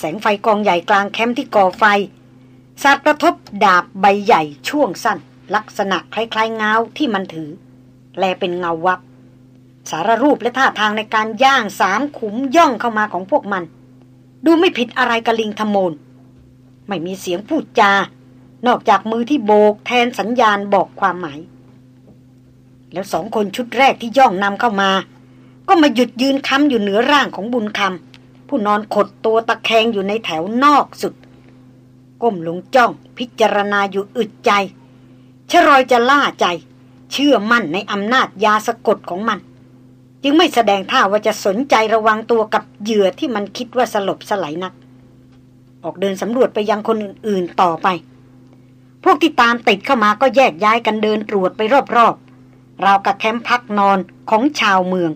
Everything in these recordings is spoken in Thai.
แสงไฟกองใหญ่กลางแคมป์ที่ก่อไฟสาดกระทบดาบใบใหญ่ช่วงสั้น ลักษณะคล้ายๆเงาที่มันถือ แลเป็นเงาวับ สารรูปและท่าทางในการย่างสามขุมย่องเข้ามาของพวกมัน ดูไม่ผิดอะไรกับลิงธโมนไม่มีเสียงพูดจา นอกจากมือที่โบกแทนสัญญาณบอกความหมาย แล้วสองคนชุดแรกที่ย่องนำเข้ามา ก็มาหยุดยืนค้ำอยู่เหนือร่างของบุญคำ ผู้นอนขดตัวตะแคงอยู่ในแถวนอกสุด ก้มลงจ้องพิจารณาอยู่อึดใจชรอยจะล่าใจ เชื่อมั่นในอำนาจยาสะกดของมัน จึงไม่แสดงท่าว่าจะสนใจระวังตัวกับเหยื่อที่มันคิดว่าสลบสลายนัก ออกเดินสำรวจไปยังคนอื่นๆต่อไป พวกที่ตามติดเข้ามาก็แยกย้ายกันเดินตรวจไปรอบๆราวกับแคมป์พักนอนของชาวเมือง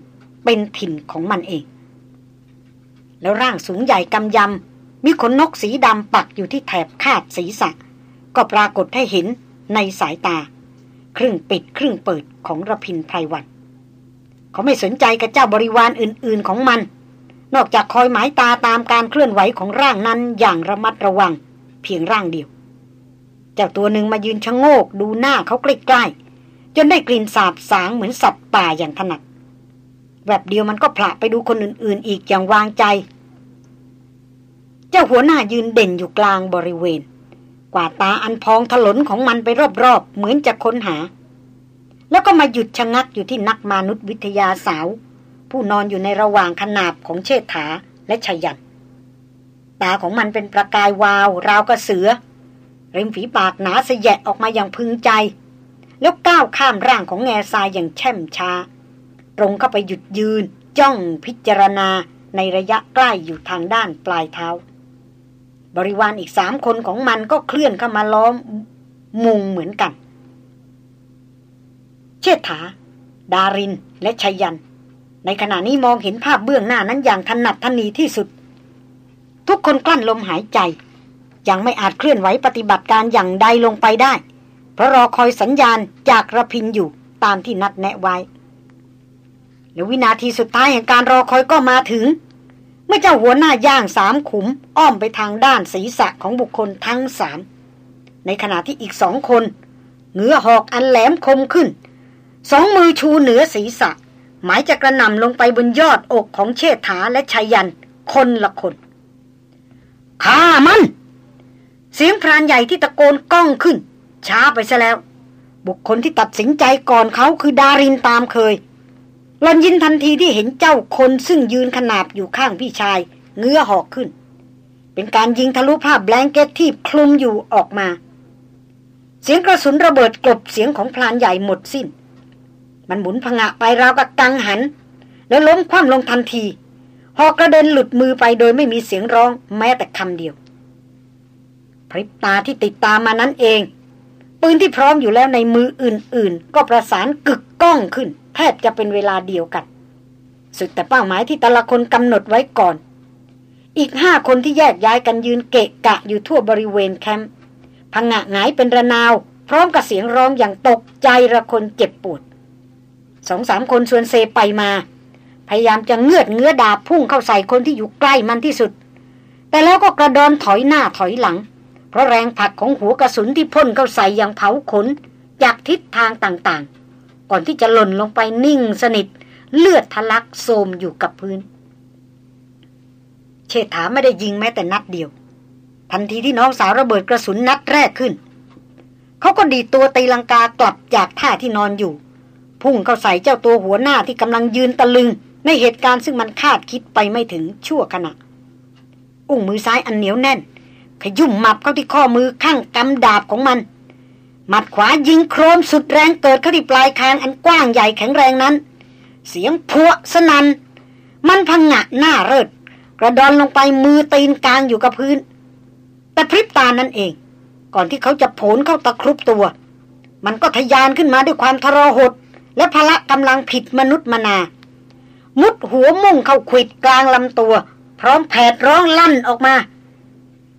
เป็นถิ่นของมันเอง แล้วร่างสูงใหญ่กำยำ มีขนนกสีดำปักอยู่ที่แถบคาดศีรษะ ก็ปรากฏให้เห็นในสายตา ครึ่งปิดครึ่งเปิดของระพินไพรวันเขาไม่สนใจกับเจ้าบริวารอื่น ๆของมัน นอกจากคอยหมายตาตามการเคลื่อนไหวของร่างนั้นอย่างระมัดระวัง เพียงร่างเดียว เจ้าตัวหนึ่งมายืนชะโงกดูหน้าเขาใกล้ๆจนได้กลิ่นสาบสางเหมือนสัตว์ป่าอย่างถนัดแบบเดียวมันก็ผละไปดูคนอื่น ๆ อีกอย่างวางใจ เจ้าหัวหน้ายืนเด่นอยู่กลางบริเวณ กว่าตาอันพองถลนของมันไปรอบๆ เหมือนจะค้นหา แล้วก็มาหยุดชะงักอยู่ที่นักมนุษยวิทยาสาว ผู้นอนอยู่ในระหว่างขนาบของเชษฐาและชยัน ตาของมันเป็นประกายวาว ราวกระเสือ ริมฝีปากหนาเสยะออกมาอย่างพึงใจ แล้วก้าวข้ามร่างของแง่ทรายอย่างแช่มช้า ตรงเข้าไปหยุดยืน จ้องพิจารณาในระยะใกล้อยู่ทางด้านปลายเท้า บริวารอีกสามคนของมันก็เคลื่อนเข้ามาล้อมมุงเหมือนกัน เชษฐา ดารินและชัยยัน ในขณะนี้มองเห็นภาพเบื้องหน้านั้นอย่างถนัดทนีที่สุด ทุกคนกลั้นลมหายใจ ยังไม่อาจเคลื่อนไหวปฏิบัติการอย่างใดลงไปได้ เพราะรอคอยสัญญาณจากระพินอยู่ตามที่นัดแนะไว้แล้ววินาทีสุดท้ายแห่งการรอคอยก็มาถึง มื่อเจ้าหัวหน้าย่างสามขุม อ้อมไปทางด้านศีรษะของบุคคลทั้งสาม ในขณะที่อีกสองคนเงื้อหอกอันแหลมคมขึ้น สองมือชูเหนือศีรษะ หมายจะกระนำลงไปบนยอดอกของเชษฐาและชายันคนละคนฆ่ามัน เสียงพรานใหญ่ที่ตะโกนก้องขึ้น ช้าไปซะแล้ว บุคคลที่ตัดสินใจก่อนเขาคือดารินตามเคย หลอนยินทันทีที่เห็นเจ้าคนซึ่งยืนขนาบอยู่ข้างพี่ชาย เงื้อหอกขึ้น เป็นการยิงทะลุภาแบงเกตที่คลุมอยู่ออกมา เสียงกระสุนระเบิดกลบเสียงของพรานใหญ่หมดสิ้น มันหมุนผงะไปราวกับกังหัน แล้วล้มคว่ำลงทันทีหอกกระเด็นหลุดมือไปโดยไม่มีเสียงร้องแม้แต่คำเดียวพริบตาที่ติดตามมานั้นเอง ปืนที่พร้อมอยู่แล้วในมืออื่น ๆ ก็ประสานกึกก้องขึ้น แทบจะเป็นเวลาเดียวกัน สุดแต่เป้าหมายที่แต่ละคนกำหนดไว้ก่อน อีกห้าคนที่แยกย้ายกันยืนเกะกะอยู่ทั่วบริเวณแคมป์พังงะหงายเป็นระนาว พร้อมกับเสียงร้องอย่างตกใจระคนเจ็บปวดสองสามคนชวนเซไปมา พยายามจะเงือดเงื้อดาบพุ่งเข้าใส่คนที่อยู่ใกล้มันที่สุด แต่แล้วก็กระดอนถอยหน้าถอยหลัง เพราะแรงผลักของหัวกระสุนที่พ่นเข้าใส่อย่างเผาขน จากทิศทางต่างๆ ก่อนที่จะหล่นลงไปนิ่งสนิท เลือดทะลักโซมอยู่กับพื้น เชษฐาไม่ได้ยิงแม้แต่นัดเดียว ทันทีที่น้องสาวระเบิดกระสุนนัดแรกขึ้น เขาก็ดีตัวตีลังกากลับจากท่าที่นอนอยู่ พุ่งเข้าใส่เจ้าตัวหัวหน้าที่กำลังยืนตะลึง ในเหตุการณ์ซึ่งมันคาดคิดไปไม่ถึงชั่วขณะ อุ้งมือซ้ายอันเหนียวแน่น ขยุ่มหมับเข้าที่ข้อมือข้างกำดาบของมัน หมัดขวายิงโครมสุดแรงเกิดเข้าที่ปลายคางอันกว้างใหญ่แข็งแรงนั้น เสียงพัวสนัน มันพังงะหน้าเริด กระดอนลงไปมือตีนกลางอยู่กับพื้น แต่พริบตานั่นเอง ก่อนที่เขาจะโผลเข้าตะครุบตัว มันก็ทยานขึ้นมาด้วยความทรหด และพละกำลังผิดมนุษย์มนา มุดหัวมุ่งเข้าขวิดกลางลำตัว พร้อมแผดร้องลั่นออกมา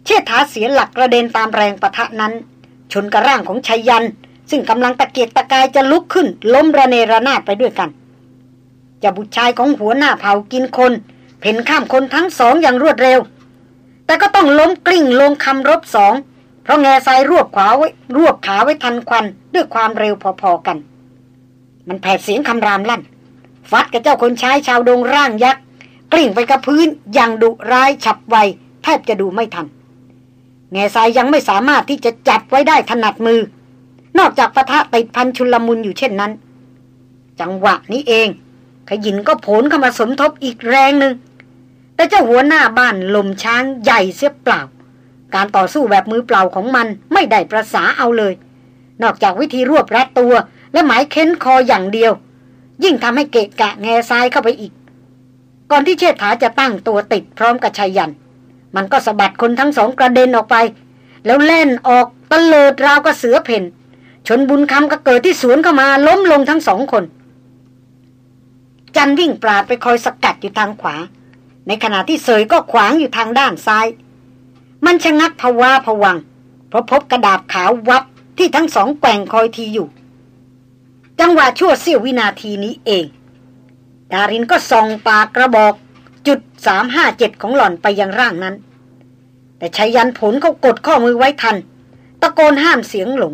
เชิดฐาเสียหลักกระเด็นตามแรงปะทะนั้น ชนกระร่างของชัยยัน ซึ่งกำลังตะเกียกตะกายจะลุกขึ้น ล้มระเนระนาดไปด้วยกันจะบุตรชายของหัวหน้าเผ่ากินคน เพ่นข้ามคนทั้งสองอย่างรวดเร็ว แต่ก็ต้องล้มกลิ้งลงคำรบสอง เพราะแง่ทรายรวบขวาไว้รวบขาไว้ทันควันด้วยความเร็วพอๆกัน มันแผดเสียงคำรามลั่น ฟัดกับเจ้าคนใช้ชาวดงร่างยักษ์กลิ้งไปกับพื้นอย่างดุร้ายฉับไวแทบจะดูไม่ทัน แง่ทรายยังไม่สามารถที่จะจับไว้ได้ถนัดมือ นอกจากปะทะติดพันชุลมุนอยู่เช่นนั้น จังหวะนี้เอง ขยินก็ผลเข้ามาสมทบอีกแรงหนึ่ง แต่เจ้าหัวหน้าบ้านลมช้างใหญ่เสียเปล่า การต่อสู้แบบมือเปล่าของมันไม่ได้ประสาเอาเลย นอกจากวิธีรวบรัดตัว และหมายเค้นคออย่างเดียว ยิ่งทำให้เกะกะแง่ทรายเข้าไปอีก ก่อนที่เชษฐาจะตั้งตัวติดพร้อมกับชายัน มันก็สะบัดคนทั้งสองกระเด็นออกไป แล้วเล่นออกตะเลิดราวกับเสือเพ่น ชนบุญคำก็เกิดที่สวนเข้ามาล้มลงทั้งสองคน จันวิ่งปราดไปคอยสกัดอยู่ทางขวา ในขณะที่เสยก็ขวางอยู่ทางด้านซ้าย มันชะงักภาวาผวัง เพราะพบกระดาษขาววับที่ทั้งสองแกว่งคอยทีอยู่ จังหวะชั่วเสี้ยววินาทีนี้เอง ดารินก็ส่องปากกระบอก จุดสามห้าเจ็ดของหล่อนไปยังร่างนั้น แต่ชายันผลเขากดข้อมือไว้ทัน ตะโกนห้ามเสียงหลง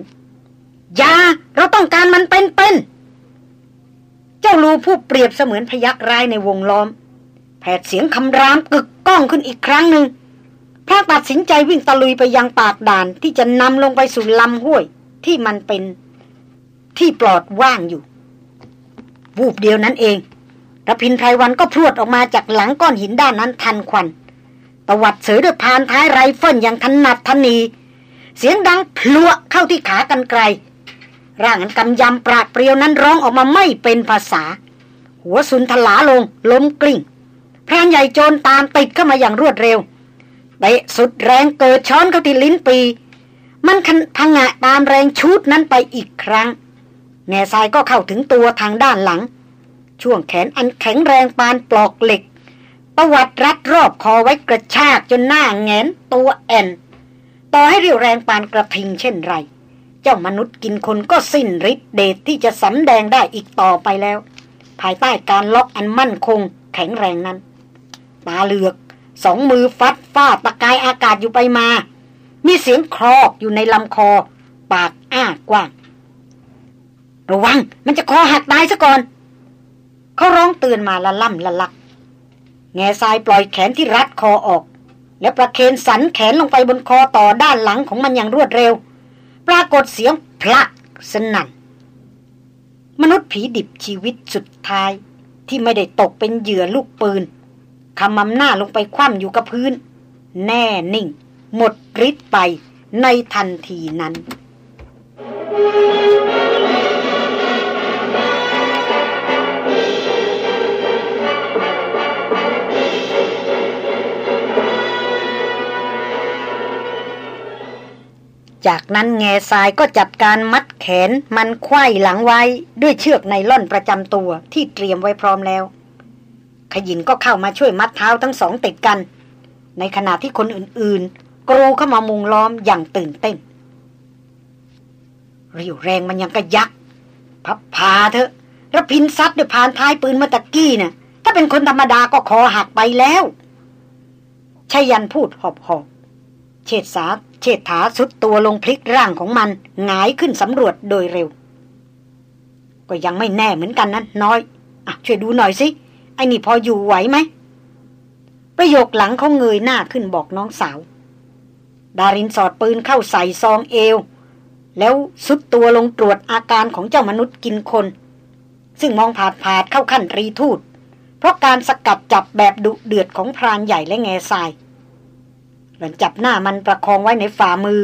ยาเราต้องการมันเป็นๆ เจ้าลูผู้เปรียบเสมือนพยักร้ายในวงล้อม แผดเสียงคำรามกึกก้องขึ้นอีกครั้งหนึ่งพระตัดสินใจวิ่งตะลุยไปยังปากด่านที่จะนำลงไปสู่ลำห้วยที่มันเป็นที่ปลอดว่างอยู่ วูบเดียวนั้นเอง รพินทร์ ไพรวัลย์ก็พรวดออกมาจากหลังก้อนหินด้านนั้นทันควันตวัดเสยด้วยพานท้ายไรเฟิลอย่างถนัดถนี่ เสียงดังพลั่กเข้าที่ขากรรไกร ร่างอันกำยำปราดเปรียวนั้นร้องออกมาไม่เป็นภาษา หัวซุนถลาลงล้มกลิ้งพรานใหญ่โจนตามติดเข้ามาอย่างรวดเร็วเตะสุดแรงเกิดช้อนเข้าที่ลิ้นปี่ มันพังะตามแรงชุดนั้นไปอีกครั้งแง่ทรายก็เข้าถึงตัวทางด้านหลัง ช่วงแขนอันแข็งแรงปานปลอกเหล็ก ประวัติรัดรอบคอไว้กระชากจนหน้าแงนตัวแอน ต่อให้เรียวแรงปานกระทิงเช่นไร เจ้ามนุษย์กินคนก็สิ้นฤทธิ์เดชที่จะสำแดงได้อีกต่อไปแล้ว ภายใต้การล็อกอันมั่นคงแข็งแรงนั้น ตาเหลือกสองมือฟัดฟาดตะกายอากาศอยู่ไปมา มีเสียงครอกอยู่ในลำคอ ปากอ้ากว้าง ระวังมันจะคอหักตายซะก่อน เขาร้องเตือนมาละล่ำละลัก แง่ทรายปล่อยแขนที่รัดคอออก แล้วประเคนสันแขนลงไปบนคอต่อด้านหลังของมันอย่างรวดเร็ว ปรากฏเสียงพลักสนั่น มนุษย์ผีดิบชีวิตสุดท้าย ที่ไม่ได้ตกเป็นเหยื่อลูกปืนคำมำหน้าลงไปคว่ำอยู่กับพื้น แน่นิ่ง หมดฤทธิ์ไปในทันทีนั้น จากนั้นแง่ทรายก็จัดการมัดแขนมันควยหลังไว้ด้วยเชือกไนล่อนประจำตัวที่เตรียมไว้พร้อมแล้ว ขยินก็เข้ามาช่วยมัดเท้าทั้งสองติดกัน ในขณะที่คนอื่นๆ กรูเข้ามามุงล้อมอย่างตื่นเต้นเรียวแรงมันยังกระยัก พับพาเถอะระพินซัดด้วยพานท้ายปืนมาตะกี้นะ่ะ ถ้าเป็นคนธรรมดาก็คอหักไปแล้วชายันพูดหอบหอบเชิดสา เชิดถาสุดตัวลงพลิกร่างของมันหงายขึ้นสำรวจโดยเร็ว ก็ยังไม่แน่เหมือนกันนะน้อยอะช่วยดูหน่อยสิ ไอ้นี่พออยู่ไหวไหม ประโยคหลังเขาเงยหน้าขึ้นบอกน้องสาว ดารินสอดปืนเข้าใส่ซองเอว แล้วสุดตัวลงตรวจอาการของเจ้ามนุษย์กินคน ซึ่งมองผาดผาดเข้าขั้นรีทูดเพราะการสกัดจับแบบดุเดือดของพรานใหญ่และแง่ทราย หล่อนจับหน้ามันประคองไว้ในฝ่ามือ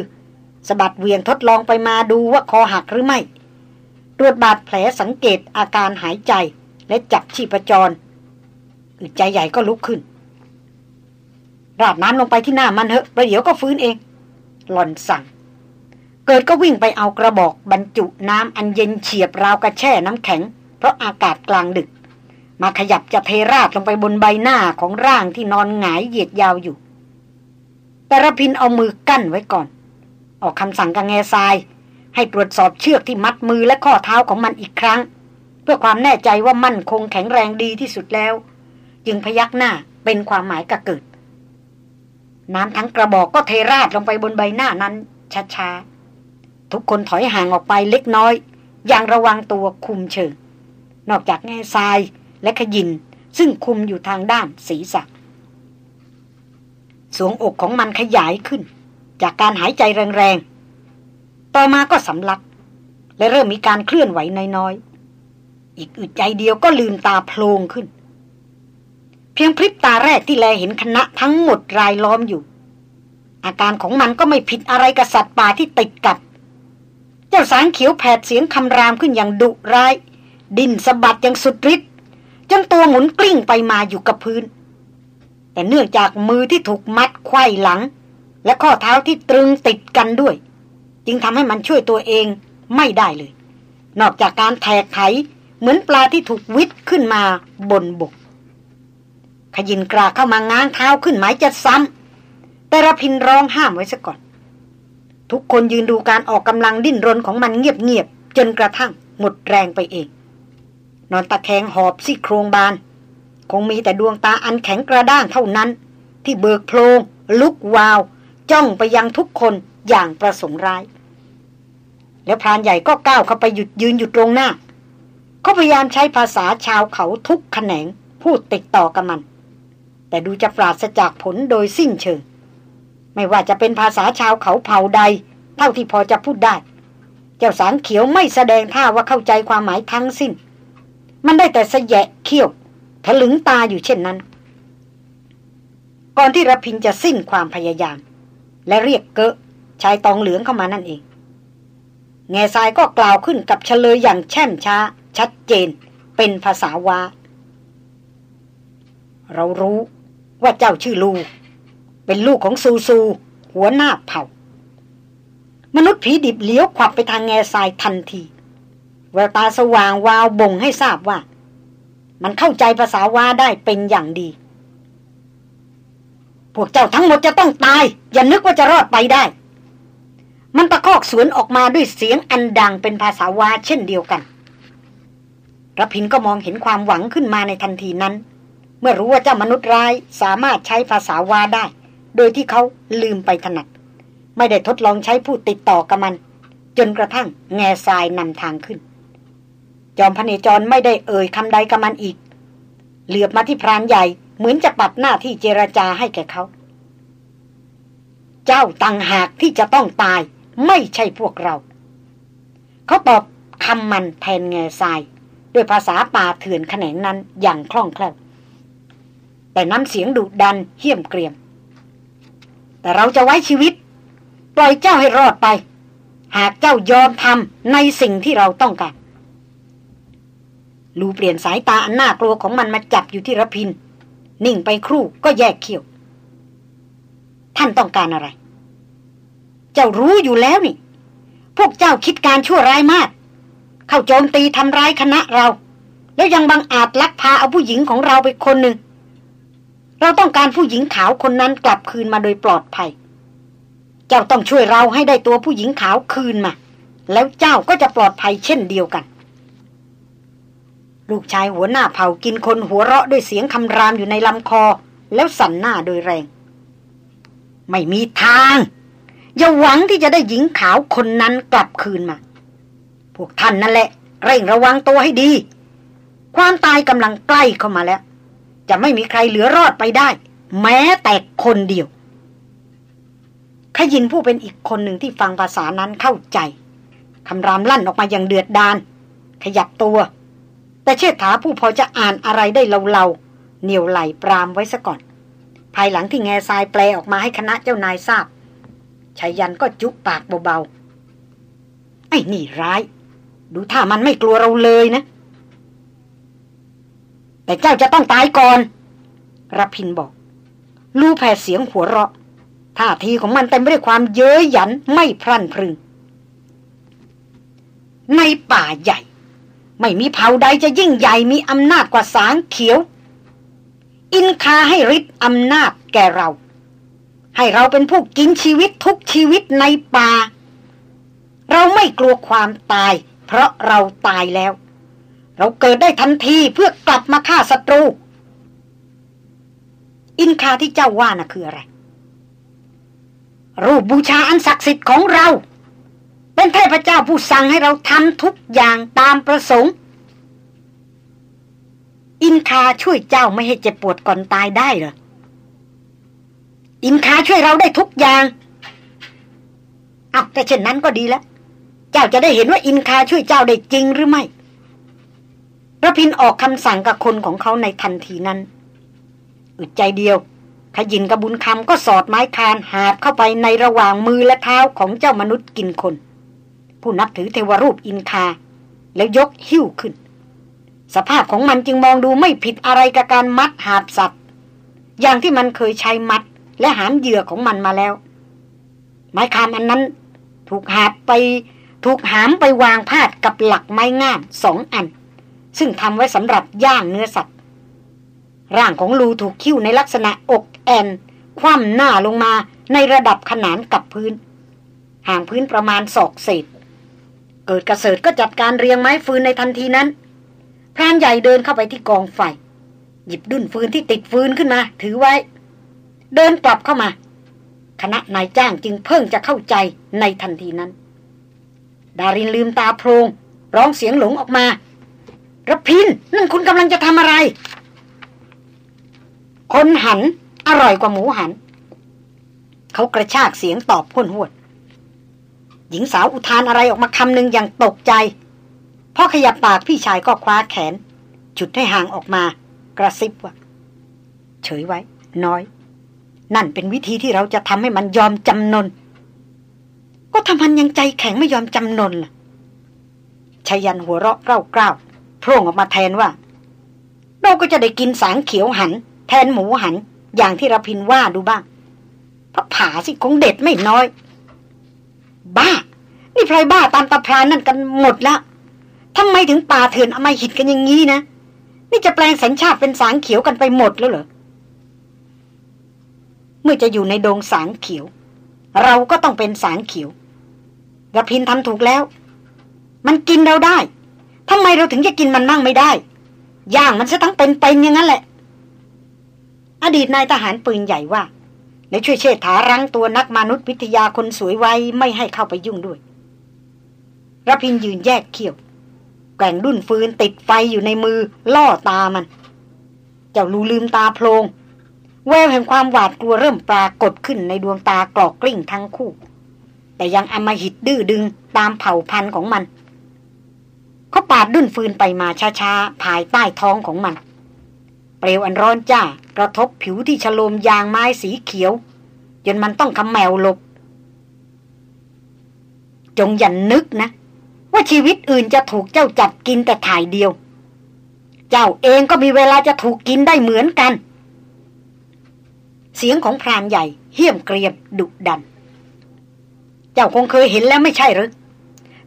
สะบัดเวียงทดลองไปมาดูว่าคอหักหรือไม่ตรวจบาดแผลสังเกตอาการหายใจและจับชีพจรอึดใจใหญ่ก็ลุกขึ้น ราดน้ำลงไปที่หน้ามันเถอะประเดี๋ยวก็ฟื้นเอง หล่อนสั่ง เกิดก็วิ่งไปเอากระบอกบรรจุน้ำอันเย็นเฉียบราวกระแช่น้ำแข็ง เพราะอากาศกลางดึก มาขยับจะเทราดลงไปบนใบหน้าของร่างที่นอนหงายเหยียดยาวอยู่ แต่ระพินเอามือกั้นไว้ก่อน ออกคำสั่งกับแง่ทราย ให้ตรวจสอบเชือกที่มัดมือและข้อเท้าของมันอีกครั้ง เพื่อความแน่ใจว่ามั่นคงแข็งแรงดีที่สุดแล้ว จึงพยักหน้าเป็นความหมายกระเกิด น้ำทั้งกระบอกก็เทราดลงไปบนใบหน้านั้นช้าๆทุกคนถอยห่างออกไปเล็กน้อย อย่างระวังตัวคุมเชิงนอกจากแง่ทรายและขยินซึ่งคุมอยู่ทางด้านศีรษะ สวงอกของมันขยายขึ้น จากการหายใจแรงๆ ต่อมาก็สำลัก และเริ่มมีการเคลื่อนไหวน้อยๆ อีกอึดใจเดียวก็ลืมตาโพลงขึ้น เพียงพริบตาแรกที่แลเห็นคณะทั้งหมดรายล้อมอยู่ อาการของมันก็ไม่ผิดอะไรกับสัตว์ป่าที่ติดกับ เจ้าสางเขียวแผดเสียงคำรามขึ้นอย่างดุร้าย ดินสะบัดอย่างสุดฤทธิ์จนตัวหมุนกลิ้งไปมาอยู่กับพื้น แต่เนื่องจากมือที่ถูกมัดไขว้หลัง และข้อเท้าที่ตรึงติดกันด้วย จึงทำให้มันช่วยตัวเองไม่ได้เลย นอกจากการแทกไถเหมือนปลาที่ถูกวิทขึ้นมาบนบก ขยินกราเข้ามาง้างเท้าขึ้นหมายจะซ้ำแต่ระพินร้องห้ามไว้ซะก่อน ทุกคนยืนดูการออกกำลังดิ้นรนของมันเงียบๆจนกระทั่งหมดแรงไปเอง นอนตะแคงหอบซี่โครงบาน คงมีแต่ดวงตาอันแข็งกระด้างเท่านั้น ที่เบิกโพลงลุกวาว จ้องไปยังทุกคนอย่างประสงค์ร้าย แล้วพรานใหญ่ก็ก้าวเข้าไปหยุดยืนอยู่ตรงหน้า เขาพยายามใช้ภาษาชาวเขาทุกแขนงพูดติดต่อกับมัน แต่ดูจะปราศจากผลโดยสิ้นเชิง ไม่ว่าจะเป็นภาษาชาวเขาเผ่าใด เท่าที่พอจะพูดได้ เจ้าสางเขียวไม่แสดงท่าว่าเข้าใจความหมายทั้งสิ้น มันได้แต่สแยะเขี้ยว ถลึงตาอยู่เช่นนั้น ก่อนที่รพินจะสิ้นความพยายาม และเรียกเกะชายตองเหลืองเข้ามานั่นเอง แง่ทรายก็กล่าวขึ้นกับเฉลยอย่างแช่มช้า ชัดเจน เป็นภาษาวาเรารู้ว่าเจ้าชื่อลู เป็นลูกของซูซู หัวหน้าเผ่า มนุษย์ผีดิบเลี้ยวขวับไปทางแง่ทรายทันทีแววตาสว่างวาวบ่งให้ทราบว่า มันเข้าใจภาษาวาได้เป็นอย่างดี พวกเจ้าทั้งหมดจะต้องตาย อย่านึกว่าจะรอดไปได้ มันตะคอกสวนออกมาด้วยเสียงอันดังเป็นภาษาวาเช่นเดียวกันรพินก็มองเห็นความหวังขึ้นมาในทันทีนั้น เมื่อรู้ว่าเจ้ามนุษย์ร้ายสามารถใช้ภาษาวาได้ โดยที่เขาลืมไปถนัด ไม่ได้ทดลองใช้พูดติดต่อกับมัน จนกระทั่งแง่ทรายนำทางขึ้น จอมพเนจรไม่ได้เอ่ยคำใดกับมันอีก เหลือบมาที่พรานใหญ่ เหมือนจะปัดหน้าที่เจรจาให้แก่เขา เจ้าตังหากที่จะต้องตาย ไม่ใช่พวกเรา เขาตอบคำมันแทนแง่ทรายด้วยภาษาป่าเถื่อนแขนงนั้นอย่างคล่องแคล่วแต่น้ำเสียงดุดันเหี้ยมเกรียม แต่เราจะไว้ชีวิต ปล่อยเจ้าให้รอดไป หากเจ้ายอมทำในสิ่งที่เราต้องการ ลูเปลี่ยนสายตาอันน่ากลัวของมันมาจับอยู่ที่ระพิน นิ่งไปครู่ก็แยกเขี้ยว ท่านต้องการอะไร เจ้ารู้อยู่แล้วนี่ พวกเจ้าคิดการชั่วร้ายมาก เข้าโจมตีทำร้ายคณะเรา แล้วยังบังอาจลักพาเอาผู้หญิงของเราไปคนหนึ่ง เราต้องการผู้หญิงขาวคนนั้นกลับคืนมาโดยปลอดภัย เจ้าต้องช่วยเราให้ได้ตัวผู้หญิงขาวคืนมา แล้วเจ้าก็จะปลอดภัยเช่นเดียวกัน ลูกชายหัวหน้าเผ่ากินคนหัวเราะด้วยเสียงคำรามอยู่ในลำคอ แล้วสั่นหน้าโดยแรง ไม่มีทาง อย่าหวังที่จะได้หญิงขาวคนนั้นกลับคืนมา พวกท่านนั่นแหละ เร่งระวังตัวให้ดี ความตายกำลังใกล้เข้ามาแล้ว จะไม่มีใครเหลือรอดไปได้ แม้แต่คนเดียวขยินผู้เป็นอีกคนหนึ่งที่ฟังภาษานั้นเข้าใจคำรามลั่นออกมาอย่างเดือดดานขยับตัว แต่เชษฐาผู้พอจะอ่านอะไรได้เลาๆเหนียวไหลปรามไว้ซะก่อน ภายหลังที่แง่ทรายแปลออกมาให้คณะเจ้านายทราบชายันก็จุปากเบาๆ ไอ้นี่ร้าย ดูถ้ามันไม่กลัวเราเลยนะ แต่เจ้าจะต้องตายก่อนรพินบอก ลู่แผ่เสียงหัวเราะท่าทีของมันเต็มไปด้วยความเย้ยหยันไม่พรั่นพรึง ในป่าใหญ่ ไม่มีเผ่าใดจะยิ่งใหญ่มีอำนาจกว่าสางเขียว อินคาให้ฤทธิ์อำนาจแก่เรา ให้เราเป็นผู้กินชีวิตทุกชีวิตในป่า เราไม่กลัวความตาย เพราะเราตายแล้ว เราเกิดได้ทันทีเพื่อกลับมาฆ่าศัตรู อินคาที่เจ้าว่าน่ะคืออะไร รูปบูชาอันศักดิ์สิทธิ์ของเรา เป็นเทพเจ้าผู้สั่งให้เราทำทุกอย่างตามประสงค์ อินคาช่วยเจ้าไม่ให้เจ็บปวดก่อนตายได้เหรอ อินคาช่วยเราได้ทุกอย่าง เอาแต่เช่นนั้นก็ดีแล้ว เจ้าจะได้เห็นว่าอินคาช่วยเจ้าได้จริงหรือไม่ระพินออกคำสั่งกับคนของเขาในทันทีนั้นอึดใจเดียวขยินกับบุญคำก็สอดไม้คานหาบเข้าไปในระหว่างมือและเท้าของเจ้ามนุษย์กินคน ผู้นับถือเทวรูปอินคา แล้วยกหิ้วขึ้น สภาพของมันจึงมองดูไม่ผิดอะไรกับการมัดหาบสัตว์อย่างที่มันเคยใช้มัดและหามเหยื่อของมันมาแล้ว ไม้คานอันนั้นถูกหาบไปถูกหามไปวางพาดกับหลักไม้งามสองอัน ซึ่งทำไว้สำหรับย่างเนื้อสัตว์ ร่างของลูถูกคิ้วในลักษณะอกแอน คว่ำหน้าลงมาในระดับขนานกับพื้น ห่างพื้นประมาณศอกเศษ เกิดกระเสริฐก็จัดการเรียงไม้ฟืนในทันทีนั้น พรานใหญ่เดินเข้าไปที่กองไฟ หยิบดุนฟืนที่ติดฟืนขึ้นมา ถือไว้ เดินกลับเข้ามา คณะนายจ้างจึงเพิ่งจะเข้าใจในทันทีนั้น ดารินลืมตาโพรงร้องเสียงหลงออกมาระพินนั่นคุณกำลังจะทำอะไร คนหันอร่อยกว่าหมูหัน เขากระชากเสียงตอบพ้นหวด หญิงสาวอุทานอะไรออกมาคำหนึ่งอย่างตกใจพ่อขยับปากพี่ชายก็คว้าแขน จุดให้ห่างออกมากระซิบว่าเฉยไว้ น้อย นั่นเป็นวิธีที่เราจะทำให้มันยอมจำนน ก็ทำมันยังใจแข็งไม่ยอมจำนนล่ะชายันหัวเราะเกล้าเกล้าโพร่งออกมาแทนว่า เราก็จะได้กินสางเขียวหัน แทนหมูหัน อย่างที่ระพินว่าดูบ้างพระผาสิคงเด็ดไม่น้อย บ้า นี่ใครบ้าตามตาพรานนั่นกันหมดละทำไมถึงป่าเถื่อนอมาหิดกันอย่างนี้นะ นี่จะแปลงสัญชาติเป็นสางเขียวกันไปหมดแล้วเหรอ เมื่อจะอยู่ในโดงสางเขียว เราก็ต้องเป็นสางเขียวระพินทำถูกแล้ว มันกินเราได้ทำไมเราถึงจะกินมันมั่งไม่ได้ ย่างมันซะทั้งเป็นเป็นอย่างนั้นแหละ อดีตนายทหารปืนใหญ่ว่า ในช่วยเชษฐารั้งตัวนักมนุษยวิทยาคนสวยไว้ไม่ให้เข้าไปยุ่งด้วยรพินยืนแยกเขี้ยว แก่งดุนฟืนติดไฟอยู่ในมือล่อตามัน เจ้าลูลืมตาโพลง แววแห่งความหวาดกลัวเริ่มปรากฏขึ้นในดวงตากรอกกลิ้งทั้งคู่ แต่ยังอมหิตดื้อดึงตามเผ่าพันธุ์ของมัน เขาปาดดุนฟืนไปมาช้าๆ ภายใต้ท้องของมัน เปลวอันร้อนจ้า กระทบผิวที่ฉโลมยางไม้สีเขียว จนมันต้องคำแมวหลบ จงอย่านึกนะ ว่าชีวิตอื่นจะถูกเจ้าจับกินแต่ถ่ายเดียว เจ้าเองก็มีเวลาจะถูกกินได้เหมือนกัน เสียงของพรานใหญ่ เหี้ยมเกรียบดุดัน เจ้าคงเคยเห็นแล้วไม่ใช่หรือ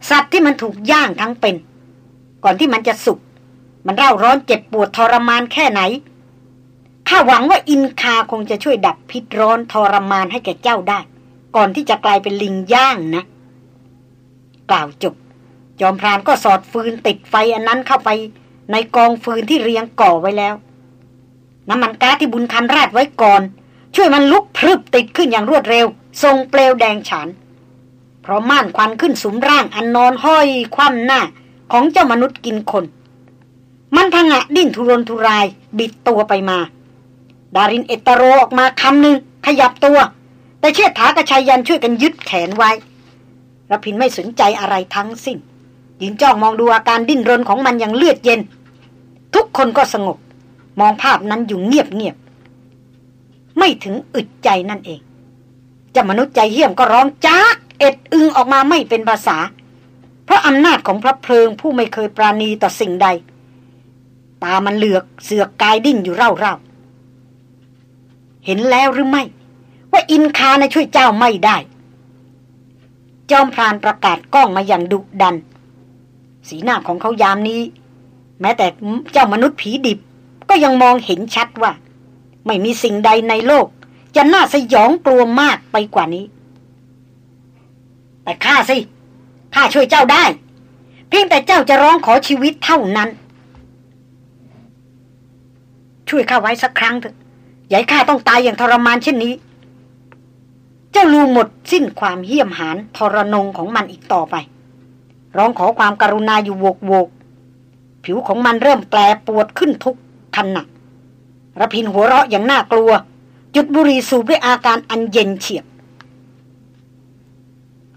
สัตว์ที่มันถูกย่างทั้งเป็น ก่อนที่มันจะสุกมันเร่าร้อนเจ็บปวดทรมานแค่ไหน ข้าหวังว่าอินคาคงจะช่วยดับพิษร้อนทรมานให้แก่เจ้าได้ ก่อนที่จะกลายเป็นลิงย่างนะ กล่าวจบ จอมพรานก็สอดฟืนติดไฟอันนั้นเข้าไปในกองฟืนที่เรียงก่อไว้แล้ว น้ำมันก๊าซที่บุญคันราดไว้ก่อน ช่วยมันลุกพรึบติดขึ้นอย่างรวดเร็ว ทรงเปลวแดงฉาน เพราะม่านควันขึ้นสุมร่างอันนอนห้อยคว่ำหน้าของเจ้ามนุษย์กินคน มันพังะดิ้นทุรนทุรายบิดตัวไปมา ดารินเอตโรออกมาคำหนึ่งขยับตัว แต่เชิดถากระชายยันช่วยกันยึดแขนไว้ระพินไม่สนใจอะไรทั้งสิ้นยืนจ้องมองดูอาการดิ้นรนของมันอย่างเลือดเย็น ทุกคนก็สงบ มองภาพนั้นอยู่เงียบเงียบไม่ถึงอึดใจนั่นเองจะมนุษย์ใจเหี้ยมก็ร้องจากเอ็ดอึงออกมาไม่เป็นภาษา เพราะอำนาจของพระเพลิงผู้ไม่เคยปราณีต่อสิ่งใด ตามันเหลือกเสือกกายดิ้นอยู่เร่าๆ เห็นแล้วหรือไม่ ว่าอินคาในช่วยเจ้าไม่ได้ จอมพรานประกาศกล้องมาอย่างดุดัน สีหน้าของเขายามนี้ แม้แต่เจ้ามนุษย์ผีดิบ ก็ยังมองเห็นชัดว่า ไม่มีสิ่งใดในโลก จะน่าสยองกลัวมากไปกว่านี้ แต่ข้าสิข้าช่วยเจ้าได้ เพียงแต่เจ้าจะร้องขอชีวิตเท่านั้น ช่วยข้าไว้สักครั้งเถอะ ยาให้ข้าต้องตายอย่างทรมานเช่นนี้ เจ้าลูหมดสิ้นความเหี้ยมหานทรนงของมันอีกต่อไป ร้องขอความการุณาอยู่โวกโวกผิวของมันเริ่มแปรปวดขึ้นทุกขณะระพินหัวเราะอย่างน่ากลัว จุดบุรีสูบด้วยอาการอันเย็นเฉียบ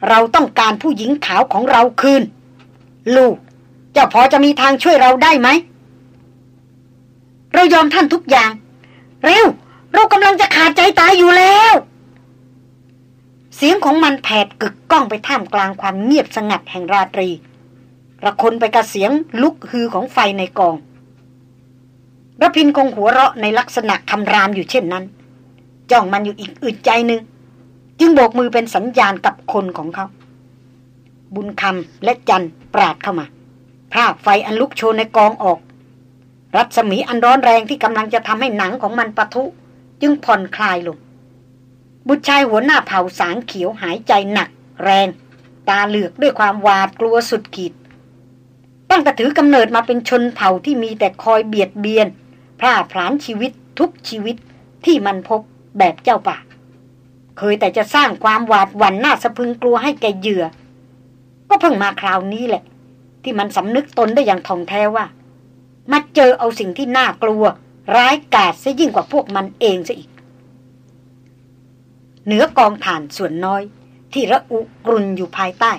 เราต้องการผู้หญิงขาวของเราคืน ลูก เจ้าพอจะมีทางช่วยเราได้ไหม เรายอมท่านทุกอย่าง เร็ว เรากำลังจะขาดใจตายอยู่แล้ว เสียงของมันแผดกึกก้องไปท่ามกลางความเงียบสงัดแห่งราตรี ระคนไปกับเสียงลุกฮือของไฟในกองระพินคงหัวเราะในลักษณะคำรามอยู่เช่นนั้น จ้องมันอยู่อีกอึดใจหนึ่ง จึงโบกมือเป็นสัญญาณกับคนของเขา บุญคำและจันปราดเข้ามาพรากไฟอันลุกโชนในกองออก รัศมีอันร้อนแรงที่กำลังจะทำให้หนังของมันปะทุ จึงผ่อนคลายลง บุตรชายหัวหน้าเผ่าสางเขียวหายใจหนัก แรง ตาเหลือกด้วยความหวาดกลัวสุดขีด ตั้งแต่ถือกำเนิดมาเป็นชนเผ่าที่มีแต่คอยเบียดเบียนพร่าพลานชีวิตทุกชีวิตที่มันพบแบบเจ้าป่า เคยแต่จะสร้างความหวาดหวั่นน่าสะพึงกลัวให้แกเหยื่อ ก็เพิ่งมาคราวนี้แหละ ที่มันสำนึกตนได้อย่างท่องแท้ว่า มาเจอเอาสิ่งที่น่ากลัว ร้ายกาจซะยิ่งกว่าพวกมันเองซะอีก เหนือกองฐานส่วนน้อย ที่ระอุกรุนอยู่ภายใต้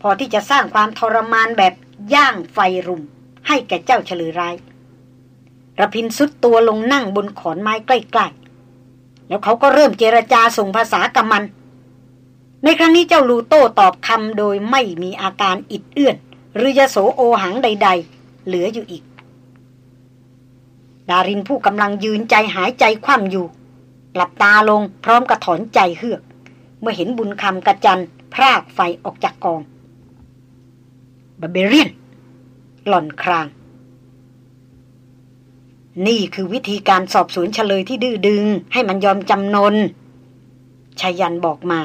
พอที่จะสร้างความทรมานแบบย่างไฟรุม ให้แก่เจ้าเฉลยร้ายระพินสุดตัวลงนั่งบนขอนไม้ใกล้ๆ แล้วเขาก็เริ่มเจรจาส่งภาษากับมัน ในครั้งนี้เจ้าลูโต้ตอบคำโดยไม่มีอาการอิดเอื้อน หรือยโสโอหังใด ๆ เหลืออยู่อีก ดารินผู้กำลังยืนใจหายใจคว่ำอยู่ หลับตาลงพร้อมกระถอนใจเฮือก เมื่อเห็นบุญคำกระจันพรากไฟออกจากกองบาเบเรียน หล่อนคราง นี่คือวิธีการสอบสวนเฉลยที่ดื้อดึง ให้มันยอมจำนนชายันบอกมา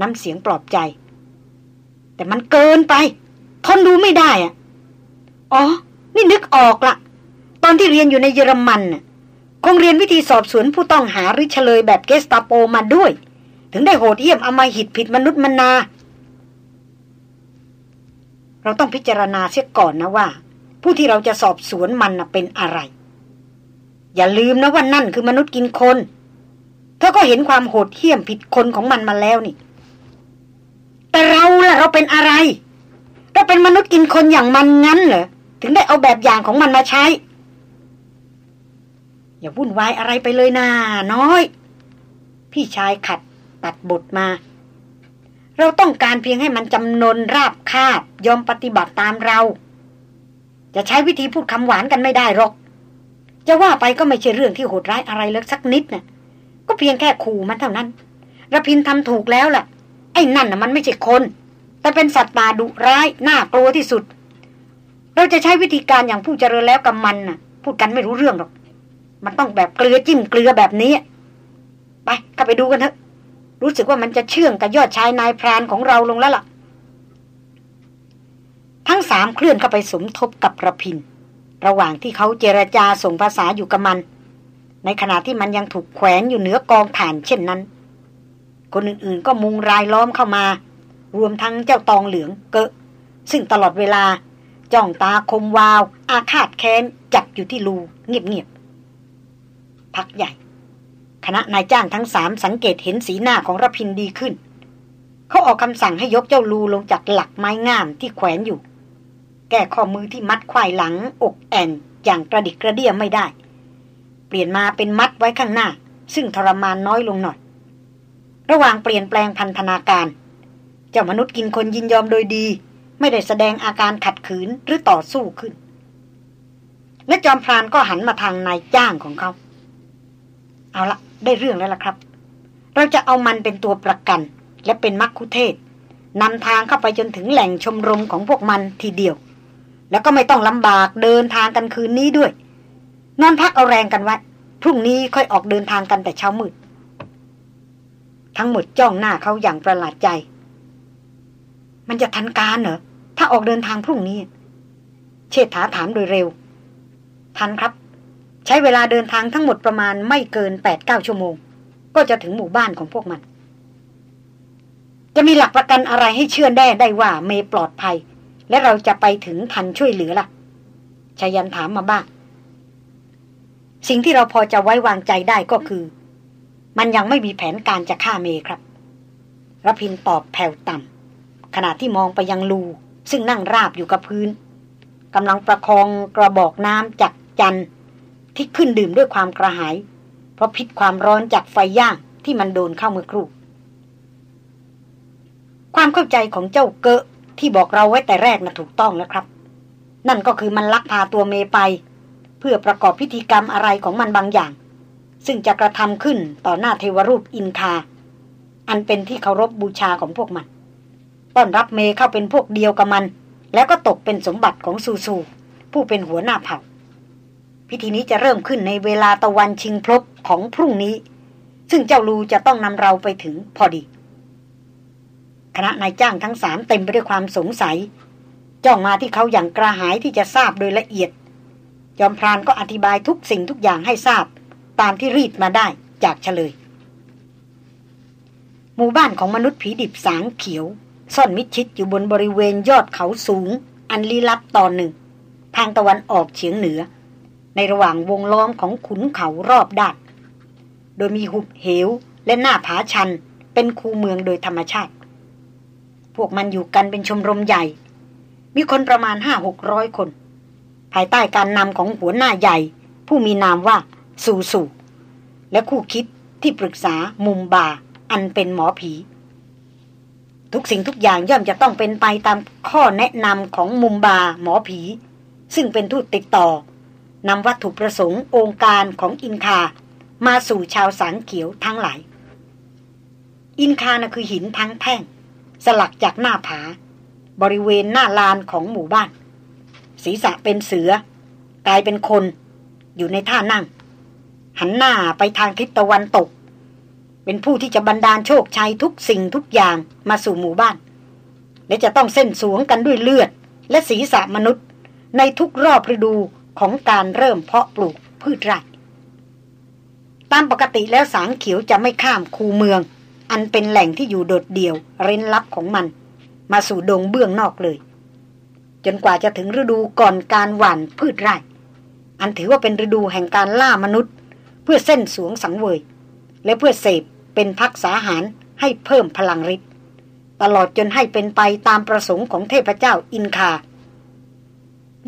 น้ำเสียงปลอบใจ แต่มันเกินไป ทนดูไม่ได้อะอ๋อ นี่นึกออกละ อนที่เรียนอยู่ในเยอรมันคงเรียนวิธีสอบสวนผู้ต้องหาหรือเฉลยแบบเกสตาโปมาด้วย ถึงได้โหดเยี่ยมอมาหิตผิดมนุษย์มนา เราต้องพิจารณาเสียก่อนนะว่า ผู้ที่เราจะสอบสวนมันเป็นอะไร อย่าลืมนะว่านั่นคือมนุษย์กินคนเธอก็เห็นความโหดเหี้ยมผิดคนของมันมาแล้วนี่ แต่เราล่ะเราเป็นอะไรเราเป็นมนุษย์กินคนอย่างมันงั้นเหรอถึงได้เอาแบบอย่างของมันมาใช้ อย่าวุ่นวายอะไรไปเลยนาน้อย พี่ชายขัดตัดบทมา เราต้องการเพียงให้มันจำนนราบคาบยอมปฏิบัติตามเรา จะใช้วิธีพูดคำหวานกันไม่ได้หรอก จะว่าไปก็ไม่ใช่เรื่องที่โหดร้ายอะไรเลยสักนิดนะ่ะ ก็เพียงแค่ขู่มันเท่านั้นระพินทำถูกแล้วล่ะ ไอ้นั่นน่ะมันไม่ใช่คน แต่เป็นสัตว์ป่าดุร้ายน่ากลัวที่สุด เราจะใช้วิธีการอย่างผู้เจริญแล้วกับมันน่ะ พูดกันไม่รู้เรื่องหรอก มันต้องแบบเกลือจิ้มเกลือแบบนี้ ไปก็ไปดูกันเถอะ รู้สึกว่ามันจะเชื่องกับยอดชายนายพรานของเราลงแล้วล่ะ ทั้งสามเคลื่อนเข้าไปสมทบกับระพิน ระหว่างที่เขาเจรจาส่งภาษาอยู่กับมัน ในขณะที่มันยังถูกแขวนอยู่เหนือกองฐานเช่นนั้น คนอื่นๆก็มุงรายล้อมเข้ามา รวมทั้งเจ้าตองเหลืองเกะซึ่งตลอดเวลาจ้องตาคมวาว อาฆาตแค้นจับอยู่ที่รูเงียบ พักใหญ่ คณะนายจ้างทั้งสามสังเกตเห็นสีหน้าของรพินดีขึ้น เขาออกคำสั่งให้ยกเจ้าลูลงจากหลักไม้งามที่แขวนอยู่ แก้ข้อมือที่มัดควายหลังอกแอนอย่างกระดิกกระเดียไม่ได้ เปลี่ยนมาเป็นมัดไว้ข้างหน้า ซึ่งทรมานน้อยลงหน่อย ระหว่างเปลี่ยนแปลงพันธนาการ เจ้ามนุษย์กินคนยินยอมโดยดี ไม่ได้แสดงอาการขัดขืนหรือต่อสู้ขึ้นและจอมพรานก็หันมาทางนายจ้างของเขา เอาละได้เรื่องแล้วล่ะครับ เราจะเอามันเป็นตัวประกัน และเป็นมักคุเทศนำทางเข้าไปจนถึงแหล่งชมรมของพวกมันทีเดียว แล้วก็ไม่ต้องลำบากเดินทางกันคืนนี้ด้วย นอนพักเอาแรงกันไว้พรุ่งนี้ค่อยออกเดินทางกันแต่เช้ามืด ทั้งหมดจ้องหน้าเขาอย่างประหลาดใจ มันจะทันการเหรอถ้าออกเดินทางพรุ่งนี้ เชษฐาถามโดยเร็ว ทันครับ ใช้เวลาเดินทางทั้งหมดประมาณไม่เกินแปดเก้าชั่วโมง ก็จะถึงหมู่บ้านของพวกมัน จะมีหลักประกันอะไรให้เชื่อแน่ได้ว่าเมปลอดภัย และเราจะไปถึงทันช่วยเหลือล่ะชายันถามมาบ้าง สิ่งที่เราพอจะไว้วางใจได้ก็คือ มันยังไม่มีแผนการจะฆ่าเมครับรพินตอบแผ่วต่ำขณะที่มองไปยังลูซึ่งนั่งราบอยู่กับพื้นกำลังประคองกระบอกน้ำจากจันท ที่ขึ้นดื่มด้วยความกระหาย เพราะพิษความร้อนจากไฟย่างที่มันโดนเข้าเมื่อครู่ ความเข้าใจของเจ้าเกะที่บอกเราไว้แต่แรกนะ่ะถูกต้องแล้วครับ นั่นก็คือมันลักพาตัวเมไป เพื่อประกอบพิธีกรรมอะไรของมันบางอย่าง ซึ่งจะกระทำขึ้นต่อหน้าเทวรูปอินคา อันเป็นที่เคารพบบูชาของพวกมันต้อนรับเมเข้าเป็นพวกเดียวกับมัน แล้วก็ตกเป็นสมบัติของซูซู ผู้เป็นหัวหน้าเผ่า พิธีนี้จะเริ่มขึ้นในเวลาตะวันชิงพลบของพรุ่งนี้ ซึ่งเจ้าลูจะต้องนำเราไปถึงพอดี คณะนายจ้างทั้งสามเต็มไปด้วยความสงสัย จ้องมาที่เขาอย่างกระหายที่จะทราบโดยละเอียด จอมพรานก็อธิบายทุกสิ่งทุกอย่างให้ทราบ ตามที่รีดมาได้จากเฉลย หมู่บ้านของมนุษย์ผีดิบสางเขียว ซ่อนมิดชิดอยู่บนบริเวณยอดเขาสูง อันลี้ลับตอนหนึ่ง ทางตะวันออกเฉียงเหนือ ในระหว่างวงล้อมของขุนเขารอบด้านโดยมีหุบเหวและหน้าผาชันเป็นคูเมืองโดยธรรมชาติ พวกมันอยู่กันเป็นชมรมใหญ่ มีคนประมาณห้าหกร้อยคน ภายใต้การนำของหัวหน้าใหญ่ ผู้มีนามว่าสูสูและคู่คิดที่ปรึกษามุมบา อันเป็นหมอผี ทุกสิ่งทุกอย่างย่อมจะต้องเป็นไปตามข้อแนะนำของมุมบาหมอผี ซึ่งเป็นทูตติดต่อ นำวัตถุประสงค์องค์การของอินคา มาสู่ชาวสางเขียวทั้งหลาย อินคานะคือหินทั้งแท่ง สลักจากหน้าผา บริเวณหน้าลานของหมู่บ้าน ศีรษะเป็นเสือกายเป็นคน อยู่ในท่านั่ง หันหน้าไปทางทิศตะวันตก เป็นผู้ที่จะบรรดาลโชคชัยทุกสิ่งทุกอย่างมาสู่หมู่บ้าน และจะต้องเส้นสวงกันด้วยเลือด และศีรษะมนุษย์ ในทุกรอบฤดู ของการเริ่มเพาะปลูกพืชไร่ตามปกติแล้วสางเขียวจะไม่ข้ามคูเมือง อันเป็นแหล่งที่อยู่โดดเดี่ยว เร้นลับของมัน มาสู่ดงเบื้องนอกเลย จนกว่าจะถึงฤดูก่อนการหว่านพืชไร่ อันถือว่าเป็นฤดูแห่งการล่ามนุษย์ เพื่อเส้นสวงสังเวย และเพื่อเสพเป็นพักษาหารให้เพิ่มพลังฤทธิ์ตลอดจนให้เป็นไปตามประสงค์ของเทพเจ้าอินคา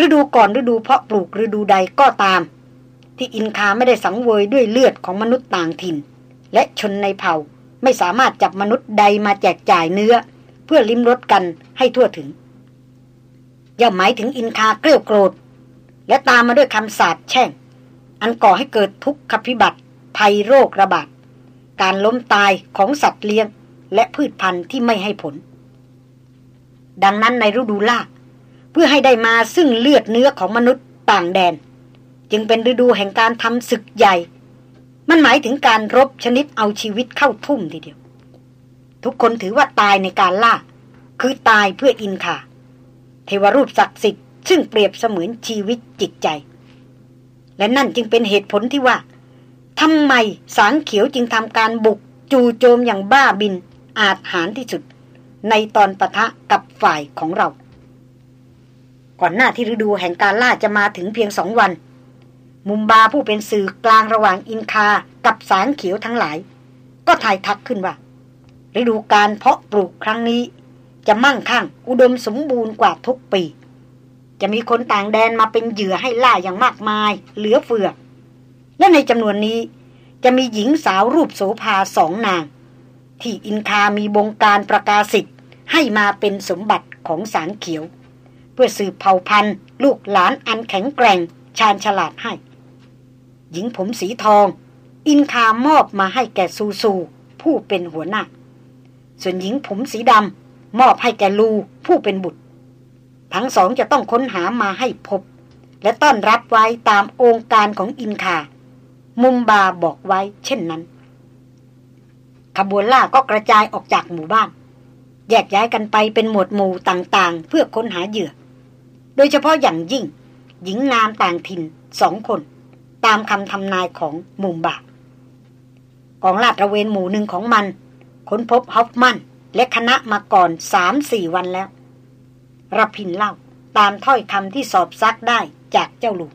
ฤดูก่อนฤดูเพาะปลูกฤดูใดก็ตาม ที่อินคาไม่ได้สังเวยด้วยเลือดของมนุษย์ต่างถิ่น และชนในเผ่าไม่สามารถจับมนุษย์ใดมาแจกจ่ายเนื้อ เพื่อลิ้มรสกันให้ทั่วถึง ย่อมหมายถึงอินคาเกลียวโกรธ และตามมาด้วยคำสาปแช่ง อันก่อให้เกิดทุกขพิบัติ ภัยโรคระบาดการล้มตายของสัตว์เลี้ยง และพืชพันธุ์ที่ไม่ให้ผล ดังนั้นในฤดูล่า เพื่อให้ได้มาซึ่งเลือดเนื้อของมนุษย์ต่างแดน จึงเป็นฤดูแห่งการทำศึกใหญ่ มันหมายถึงการรบชนิดเอาชีวิตเข้าทุ่มทีเดียว ทุกคนถือว่าตายในการล่า คือตายเพื่ออินคาเทวรูปศักดิ์สิทธิ์ซึ่งเปรียบเสมือนชีวิตจิตใจ และนั่นจึงเป็นเหตุผลที่ว่าทำไมสางเขียวจึงทำการบุกจู่โจมอย่างบ้าบินอาจหารที่สุด ในตอนปะทะกับฝ่ายของเรา ก่อนหน้าที่ฤดูแห่งการล่าจะมาถึงเพียงสองวัน มุมบาผู้เป็นสื่อกลางระหว่างอินคากับสารเขียวทั้งหลาย ก็ถ่ายทักขึ้นว่า ฤดูการเพาะปลูกครั้งนี้ จะมั่งคั่งอุดมสมบูรณ์กว่าทุกปี จะมีคนต่างแดนมาเป็นเหยื่อให้ล่าอย่างมากมาย เหลือเฟือ และในจำนวนนี้จะมีหญิงสาวรูปโสภาสองนาง ที่อินคามีบงการประกาศสิทธิ์ให้มาเป็นสมบัติของสารเขียว เพื่อสืบเผ่าพันธุ์ ลูกหลานอันแข็งแกร่ง ชาญฉลาดให้ หญิงผมสีทอง อินคามอบมาให้แก่ซูซู ผู้เป็นหัวหน้า ส่วนหญิงผมสีดำมอบให้แก่ลูผู้เป็นบุตร ทั้งสองจะต้องค้นหามาให้พบ และต้อนรับไว้ตามองค์การของอินคา มุมบาบอกไว้เช่นนั้นขบวนล่าก็กระจายออกจากหมู่บ้าน แยกย้ายกันไปเป็นหมวดหมู่ต่างๆ เพื่อค้นหาเหยื่อ โดยเฉพาะอย่างยิ่ง หญิงงามต่างถิ่นสองคน ตามคำทำนายของมุมบากองลาดระเวนหมู่หนึ่งของมัน ค้นพบฮอฟมัน และคณะมาก่อนสามสี่วันแล้วรพินเล่าตามถ้อยคำที่สอบซักได้จากเจ้าลูก